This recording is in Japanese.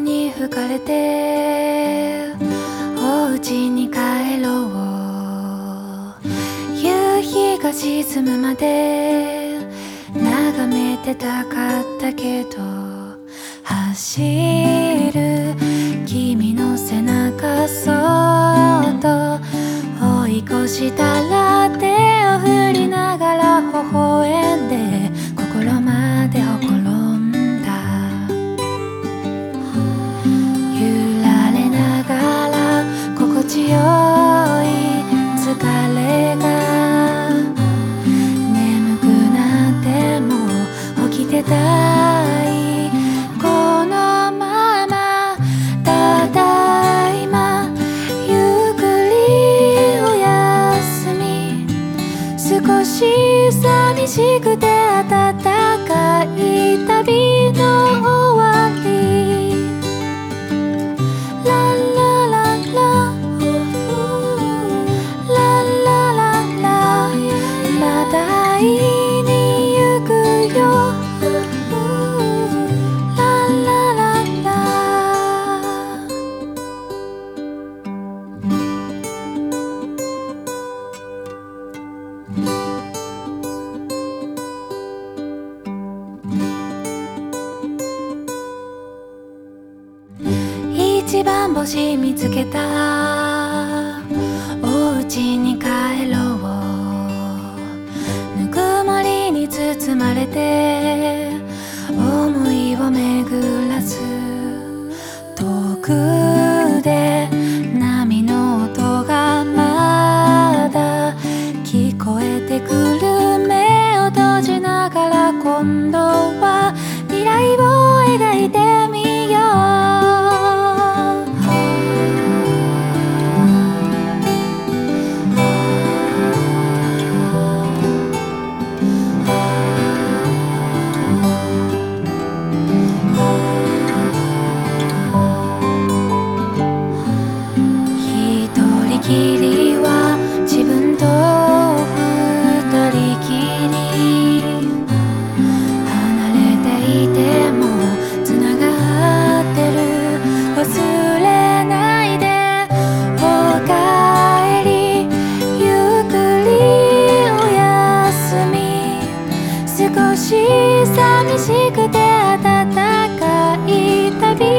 に吹かれてお家に帰ろう。夕日が沈むまで眺めてたかったけど走る君の背中しくて暖か星見つけた。お家に帰ろう。ぬくもりに包まれて。思いを巡らす。遠くで。波の音がまだ。聞こえてくる。目を閉じながら今度。もがってる忘れないでお帰りゆっくりお休み少し寂しくて暖かい旅。